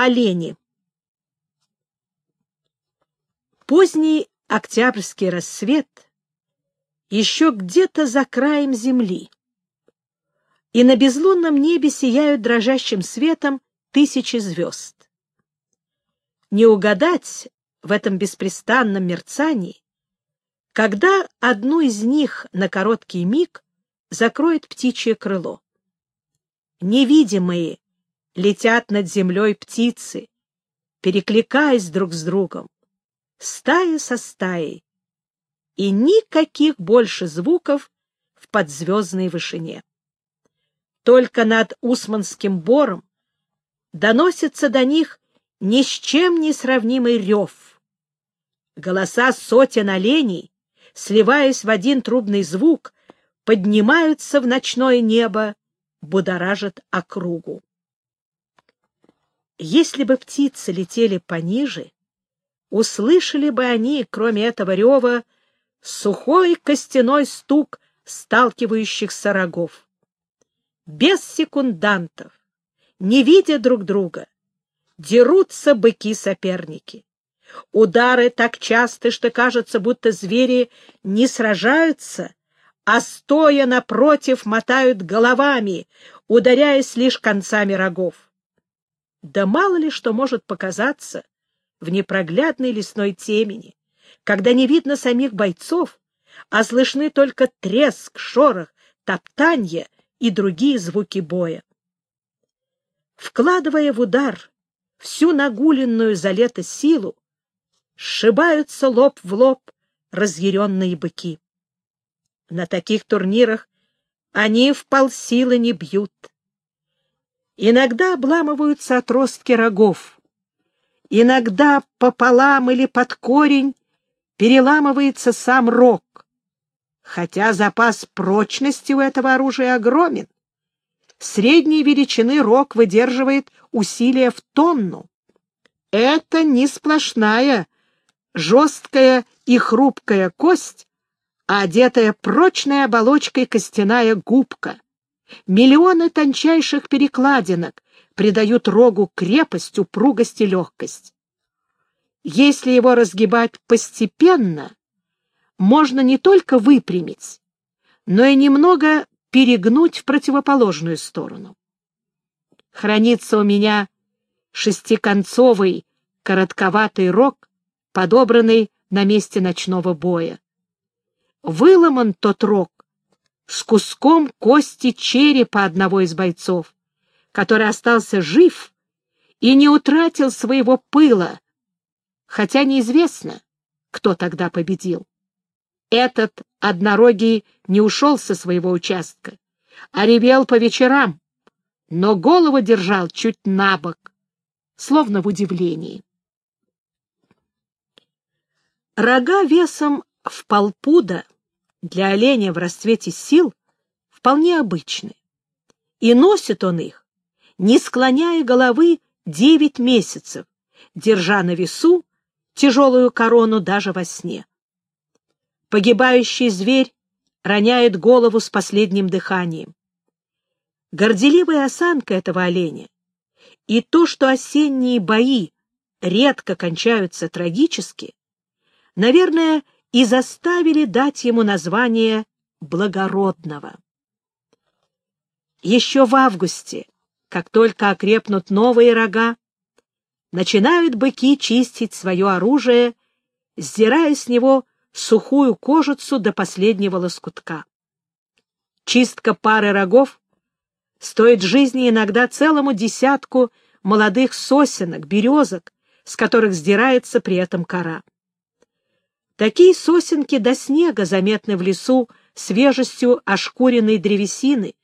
Олени. Поздний октябрьский рассвет еще где-то за краем земли, и на безлунном небе сияют дрожащим светом тысячи звезд. Не угадать в этом беспрестанном мерцании, когда одну из них на короткий миг закроет птичье крыло. Невидимые летят над землей птицы, перекликаясь друг с другом, стая со стаей, и никаких больше звуков в подзвездной вышине. Только над Усманским бором доносится до них ни с чем не сравнимый рев. Голоса сотен оленей, сливаясь в один трубный звук, поднимаются в ночное небо, будоражат округу. Если бы птицы летели пониже, услышали бы они, кроме этого рева, сухой костяной стук сталкивающихся рогов. Без секундантов, не видя друг друга, дерутся быки-соперники. Удары так часты, что кажется, будто звери не сражаются, а стоя напротив мотают головами, ударяясь лишь концами рогов. Да мало ли что может показаться в непроглядной лесной темени, когда не видно самих бойцов, а слышны только треск, шорох, топтанье и другие звуки боя. Вкладывая в удар всю нагуленную за лето силу, сшибаются лоб в лоб разъяренные быки. На таких турнирах они в полсилы не бьют. Иногда обламываются отростки рогов, иногда пополам или под корень переламывается сам рог, хотя запас прочности у этого оружия огромен. Средней величины рог выдерживает усилия в тонну. Это не сплошная, жесткая и хрупкая кость, а одетая прочной оболочкой костяная губка. Миллионы тончайших перекладинок придают рогу крепость, упругость и легкость. Если его разгибать постепенно, можно не только выпрямить, но и немного перегнуть в противоположную сторону. Хранится у меня шестиконцовый коротковатый рог, подобранный на месте ночного боя. Выломан тот рог с куском кости черепа одного из бойцов, который остался жив и не утратил своего пыла, хотя неизвестно, кто тогда победил. Этот однорогий не ушел со своего участка, а ревел по вечерам, но голову держал чуть на бок, словно в удивлении. Рога весом в полпуда — для оленя в расцвете сил вполне обычны. И носит он их, не склоняя головы девять месяцев, держа на весу тяжелую корону даже во сне. Погибающий зверь роняет голову с последним дыханием. Горделивая осанка этого оленя и то, что осенние бои редко кончаются трагически, наверное, и заставили дать ему название благородного. Еще в августе, как только окрепнут новые рога, начинают быки чистить свое оружие, сдирая с него сухую кожицу до последнего лоскутка. Чистка пары рогов стоит жизни иногда целому десятку молодых сосенок, березок, с которых сдирается при этом кора. Такие сосенки до снега заметны в лесу свежестью ошкуренной древесины,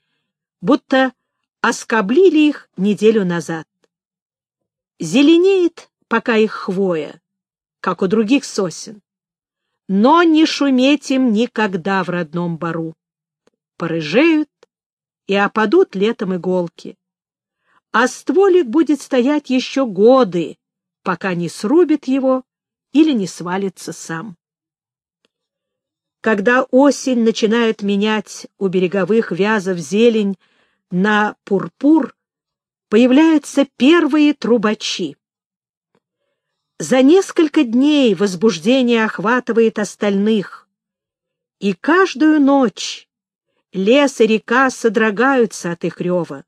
будто оскоблили их неделю назад. Зеленеет пока их хвоя, как у других сосен. Но не шуметь им никогда в родном бару. Порыжеют и опадут летом иголки. А стволик будет стоять еще годы, пока не срубит его или не свалится сам. Когда осень начинает менять у береговых вязов зелень на пурпур, появляются первые трубачи. За несколько дней возбуждение охватывает остальных, и каждую ночь лес и река содрогаются от их рева.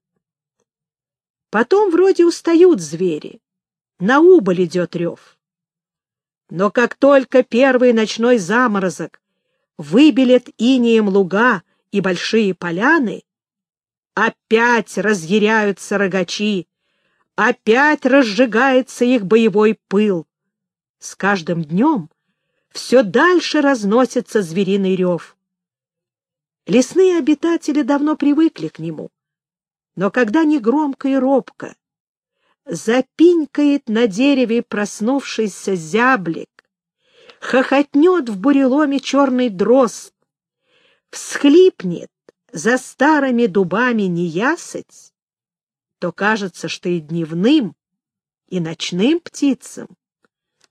Потом вроде устают звери, на убыль идет рев. Но как только первый ночной заморозок выбелет инеем луга и большие поляны, опять разъяряются рогачи, опять разжигается их боевой пыл. С каждым днем все дальше разносится звериный рев. Лесные обитатели давно привыкли к нему, но когда негромко и робко запинькает на дереве проснувшийся зяблик, хохотнет в буреломе черный дрозд, всхлипнет за старыми дубами неясыть, то кажется, что и дневным, и ночным птицам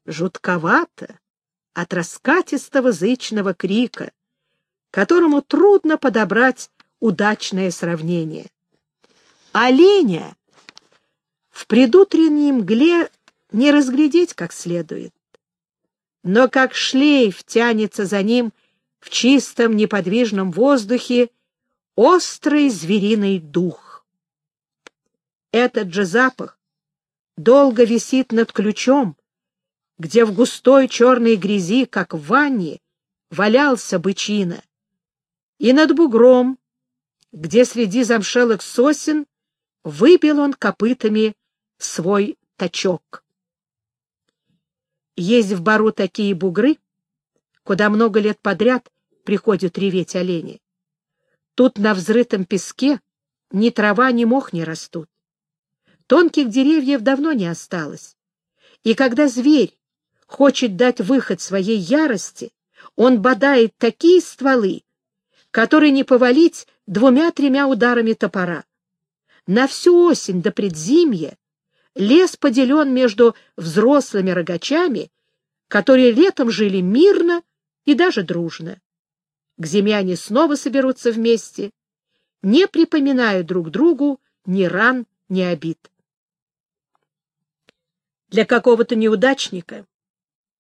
жутковато от раскатистого зычного крика, которому трудно подобрать удачное сравнение. Оленя в предутренней мгле не разглядеть как следует. Но как шлейф тянется за ним в чистом неподвижном воздухе острый звериный дух. Этот же запах долго висит над ключом, где в густой черной грязи, как в ванне, валялся бычина, и над бугром, где среди замшелых сосен выбил он копытами свой точок. Есть в бару такие бугры, куда много лет подряд приходят реветь олени. Тут на взрытом песке ни трава, ни мох не растут. Тонких деревьев давно не осталось. И когда зверь хочет дать выход своей ярости, он бодает такие стволы, которые не повалить двумя-тремя ударами топора. На всю осень до предзимья лес поделен между взрослыми рогачами, которые летом жили мирно и даже дружно. К зиме они снова соберутся вместе, не припоминая друг другу ни ран, ни обид. Для какого-то неудачника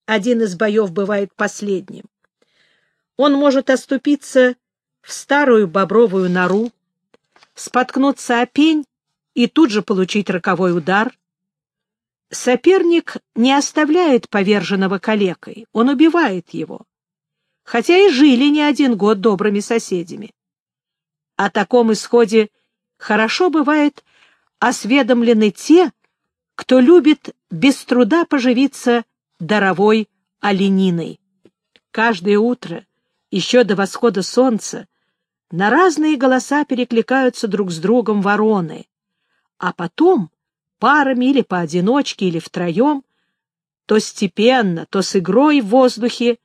один из боев бывает последним. Он может оступиться в старую бобровую нору, споткнуться о пень и тут же получить роковой удар. Соперник не оставляет поверженного калекой, он убивает его, хотя и жили не один год добрыми соседями. О таком исходе хорошо бывает осведомлены те, кто любит без труда поживиться даровой олениной. Каждое утро, еще до восхода солнца, на разные голоса перекликаются друг с другом вороны, а потом, парами или поодиночке, или втроем, то степенно, то с игрой в воздухе,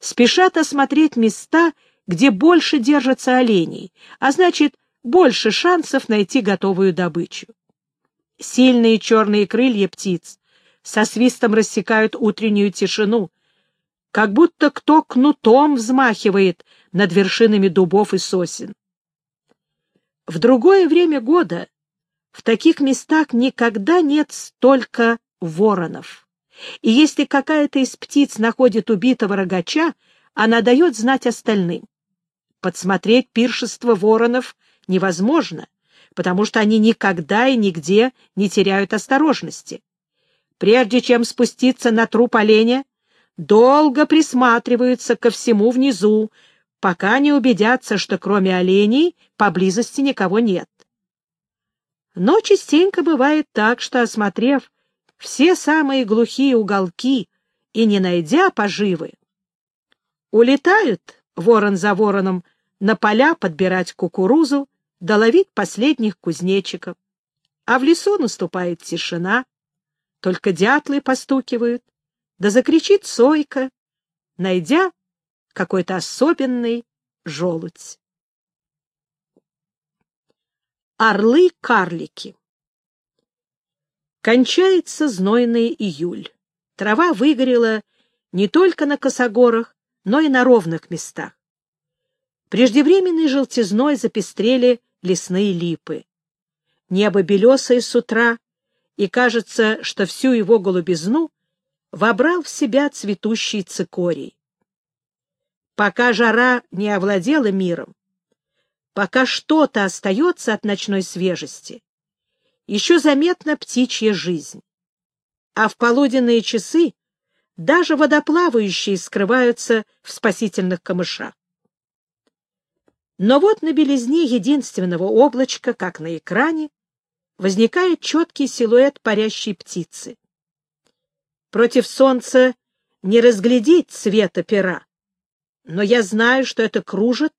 спешат осмотреть места, где больше держатся оленей, а значит, больше шансов найти готовую добычу. Сильные черные крылья птиц со свистом рассекают утреннюю тишину, как будто кто кнутом взмахивает над вершинами дубов и сосен. В другое время года в таких местах никогда нет столько воронов. И если какая-то из птиц находит убитого рогача, она дает знать остальным. Подсмотреть пиршество воронов невозможно, потому что они никогда и нигде не теряют осторожности. Прежде чем спуститься на труп оленя, долго присматриваются ко всему внизу, пока не убедятся, что кроме оленей поблизости никого нет. Но частенько бывает так, что, осмотрев все самые глухие уголки и не найдя поживы, улетают ворон за вороном на поля подбирать кукурузу, доловить последних кузнечиков. А в лесу наступает тишина, только дятлы постукивают, да закричит сойка, найдя какой-то особенный желудь. Орлы-карлики Кончается знойный июль. Трава выгорела не только на косогорах, но и на ровных местах. Преждевременной желтизной запестрели лесные липы. Небо белесое с утра, и кажется, что всю его голубизну вобрал в себя цветущий цикорий. Пока жара не овладела миром, пока что-то остается от ночной свежести, еще заметна птичья жизнь. А в полуденные часы даже водоплавающие скрываются в спасительных камышах. Но вот на белизне единственного облачка, как на экране, возникает четкий силуэт парящей птицы. Против солнца не разглядеть цвета пера, но я знаю, что это кружит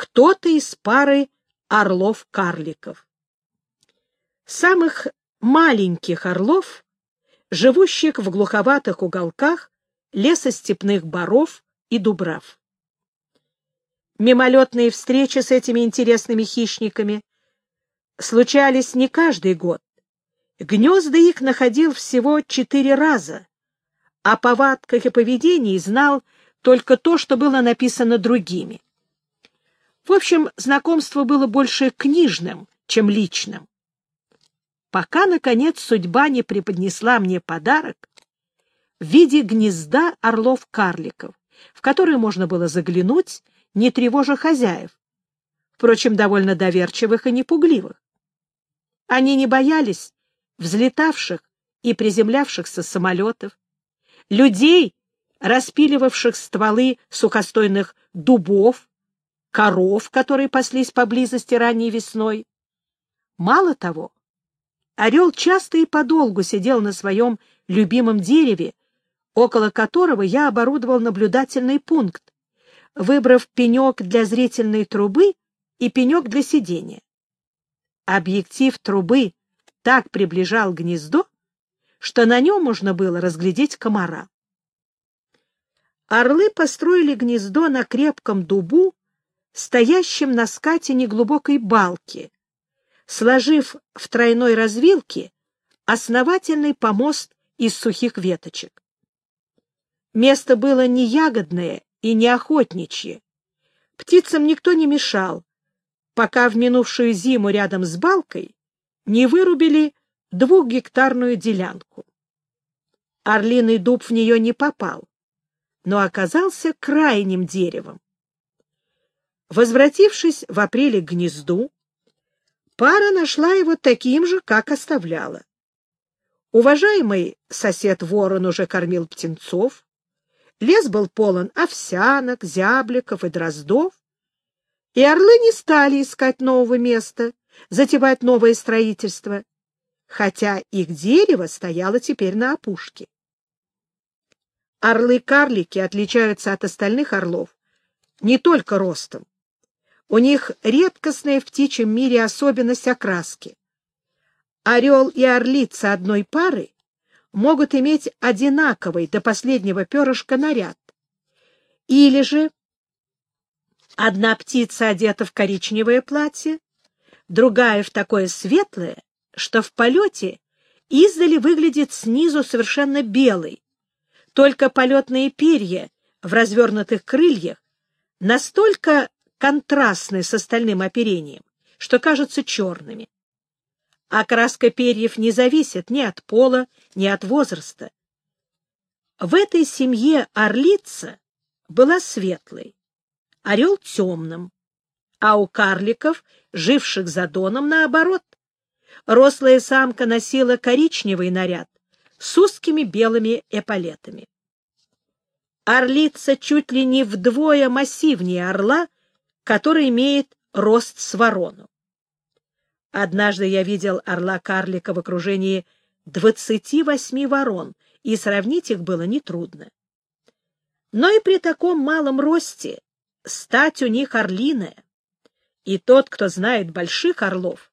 кто-то из пары орлов-карликов. Самых маленьких орлов, живущих в глуховатых уголках лесостепных боров и дубрав. Мимолетные встречи с этими интересными хищниками случались не каждый год. Гнезда их находил всего четыре раза, а повадках и поведении знал только то, что было написано другими. В общем, знакомство было больше книжным, чем личным. Пока, наконец, судьба не преподнесла мне подарок в виде гнезда орлов-карликов, в которое можно было заглянуть не тревожа хозяев, впрочем, довольно доверчивых и непугливых. Они не боялись взлетавших и приземлявшихся самолетов, людей, распиливавших стволы сухостойных дубов, коров, которые паслись поблизости ранней весной. Мало того, орел часто и подолгу сидел на своем любимом дереве, около которого я оборудовал наблюдательный пункт, выбрав пенек для зрительной трубы и пенек для сидения. Объектив трубы так приближал гнездо, что на нем можно было разглядеть комара. Орлы построили гнездо на крепком дубу, стоящем на скате неглубокой балки, сложив в тройной развилке основательный помост из сухих веточек. Место было не ягодное и не охотничье. Птицам никто не мешал, пока в минувшую зиму рядом с балкой не вырубили двухгектарную делянку. Орлиный дуб в нее не попал, но оказался крайним деревом. Возвратившись в апреле к гнезду, пара нашла его таким же, как оставляла. Уважаемый сосед ворон уже кормил птенцов, Лес был полон овсянок, зябликов и дроздов, и орлы не стали искать нового места, затевать новое строительство, хотя их дерево стояло теперь на опушке. Орлы-карлики отличаются от остальных орлов не только ростом. У них редкостная в птичьем мире особенность окраски. Орел и орлица одной пары могут иметь одинаковый до последнего перышка наряд. Или же одна птица одета в коричневое платье, другая в такое светлое, что в полете издали выглядит снизу совершенно белой, только полетные перья в развернутых крыльях настолько контрастны с остальным оперением, что кажутся черными. Окраска перьев не зависит ни от пола, ни от возраста. В этой семье орлица была светлой, орел — темным, а у карликов, живших за доном, наоборот. Рослая самка носила коричневый наряд с узкими белыми эполетами. Орлица чуть ли не вдвое массивнее орла, который имеет рост с ворону. Однажды я видел орла-карлика в окружении двадцати восьми ворон, и сравнить их было нетрудно. Но и при таком малом росте стать у них орлиная, и тот, кто знает больших орлов,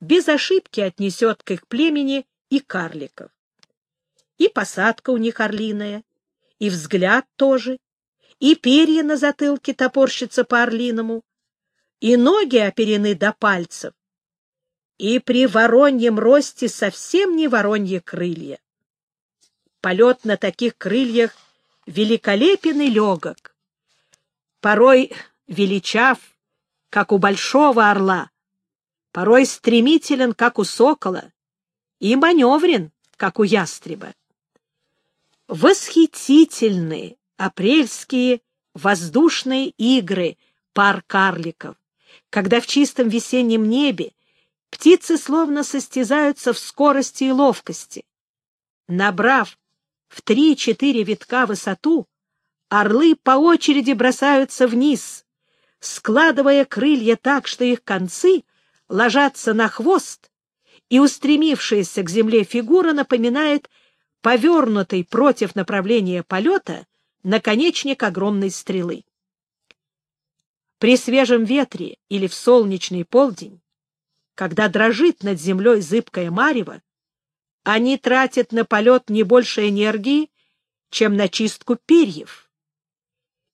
без ошибки отнесет к их племени и карликов. И посадка у них орлиная, и взгляд тоже, и перья на затылке топорщатся по-орлиному, и ноги оперены до пальцев, и при вороньем росте совсем не воронье крылья. Полет на таких крыльях великолепен и легок, порой величав, как у большого орла, порой стремителен, как у сокола, и маневрен, как у ястреба. Восхитительные апрельские воздушные игры пар карликов, когда в чистом весеннем небе птицы словно состязаются в скорости и ловкости. Набрав в три-четыре витка высоту, орлы по очереди бросаются вниз, складывая крылья так, что их концы ложатся на хвост, и устремившаяся к земле фигура напоминает повернутый против направления полета наконечник огромной стрелы. При свежем ветре или в солнечный полдень, когда дрожит над землей зыбкое марево, они тратят на полет не больше энергии, чем на чистку перьев.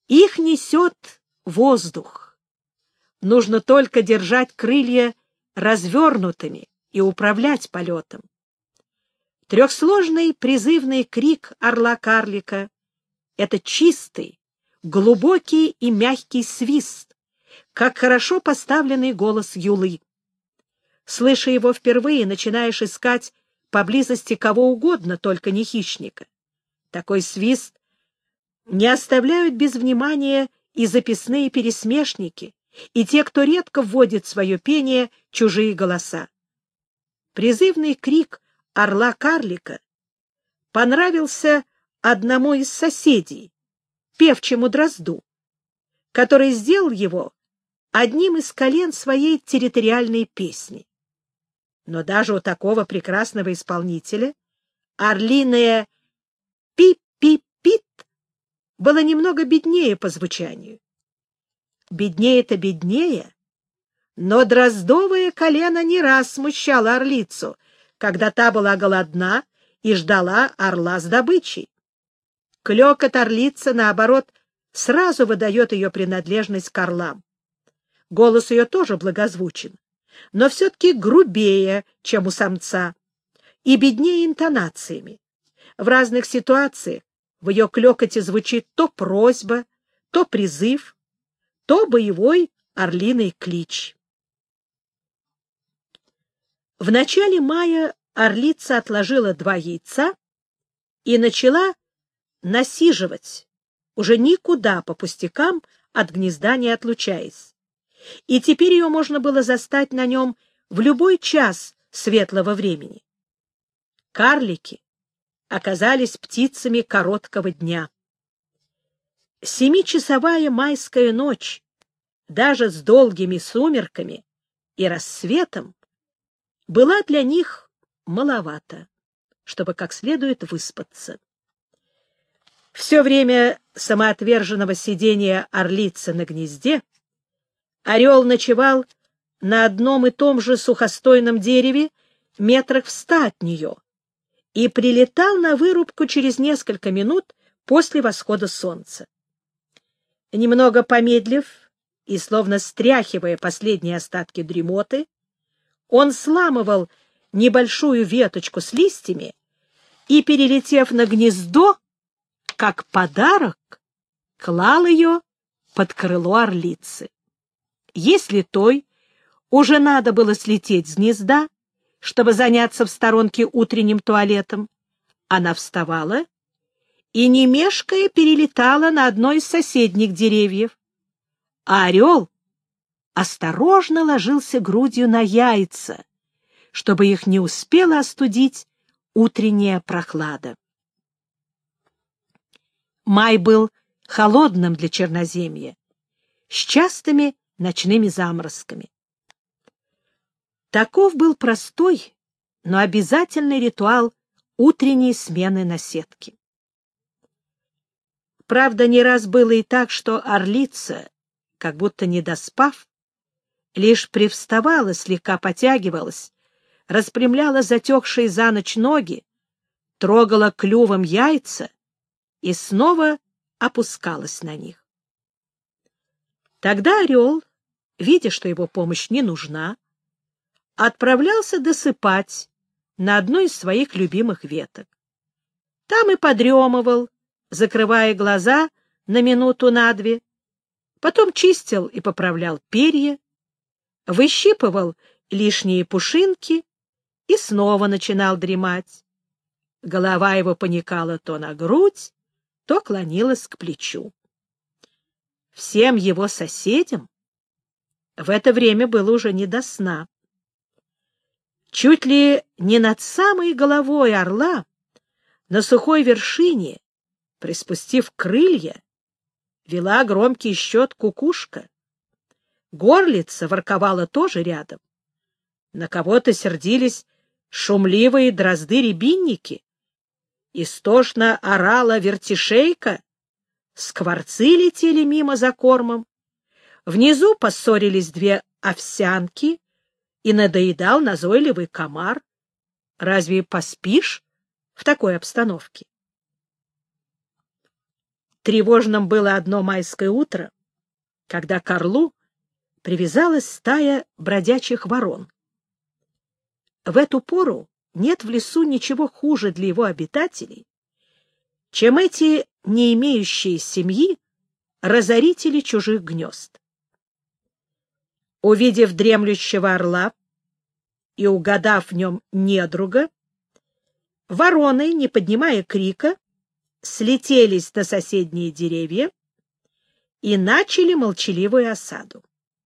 Их несет воздух. Нужно только держать крылья развернутыми и управлять полетом. Трехсложный призывный крик орла-карлика — это чистый, глубокий и мягкий свист, как хорошо поставленный голос юлы. Слыша его впервые, начинаешь искать поблизости кого угодно, только не хищника. Такой свист не оставляют без внимания и записные пересмешники, и те, кто редко вводит свое пение чужие голоса. Призывный крик орла-карлика понравился одному из соседей, певчему дрозду, который сделал его одним из колен своей территориальной песни. Но даже у такого прекрасного исполнителя орлиное «пип-пип-пит» было немного беднее по звучанию. Беднее-то беднее, но дроздовое колено не раз смущало орлицу, когда та была голодна и ждала орла с добычей. Клёкот орлица, наоборот, сразу выдает ее принадлежность к орлам. Голос ее тоже благозвучен, но все-таки грубее, чем у самца, и беднее интонациями. В разных ситуациях в ее клёкоте звучит то просьба, то призыв, то боевой орлиный клич. В начале мая орлица отложила два яйца и начала насиживать, уже никуда по пустякам от гнезда не отлучаясь. И теперь ее можно было застать на нем в любой час светлого времени. Карлики оказались птицами короткого дня. Семичасовая майская ночь, даже с долгими сумерками и рассветом, была для них маловато, чтобы как следует выспаться. Все время самоотверженного сидения орлицы на гнезде орел ночевал на одном и том же сухостойном дереве метрах в ста от нее и прилетал на вырубку через несколько минут после восхода солнца. Немного помедлив и словно стряхивая последние остатки дремоты, он сламывал небольшую веточку с листьями и, перелетев на гнездо, как подарок, клал ее под крыло орлицы. Если той уже надо было слететь с гнезда, чтобы заняться в сторонке утренним туалетом, она вставала и, не мешкая, перелетала на одно из соседних деревьев. А орел осторожно ложился грудью на яйца, чтобы их не успела остудить утренняя прохлада. Май был холодным для черноземья, с частыми ночными заморозками. Таков был простой, но обязательный ритуал утренней смены на сетке. Правда, не раз было и так, что орлица, как будто не доспав, лишь привставала, слегка потягивалась, распрямляла затекшие за ночь ноги, трогала клювом яйца и снова опускалась на них. Тогда орел, видя, что его помощь не нужна, отправлялся досыпать на одной из своих любимых веток. Там и подремывал, закрывая глаза на минуту на две, потом чистил и поправлял перья, выщипывал лишние пушинки и снова начинал дремать. Голова его поникала то на грудь, то клонилась к плечу. Всем его соседям в это время было уже не до сна. Чуть ли не над самой головой орла, на сухой вершине, приспустив крылья, вела громкий счет кукушка. Горлица ворковала тоже рядом. На кого-то сердились шумливые дрозды-рябинники. Истошно орала вертишейка, скворцы летели мимо за кормом. Внизу поссорились две овсянки, и надоедал назойливый комар. Разве поспишь в такой обстановке? Тревожным было одно майское утро, когда к орлу привязалась стая бродячих ворон. В эту пору нет в лесу ничего хуже для его обитателей, чем эти не имеющие семьи разорители чужих гнезд. Увидев дремлющего орла и угадав в нем недруга, вороны, не поднимая крика, слетелись на соседние деревья и начали молчаливую осаду.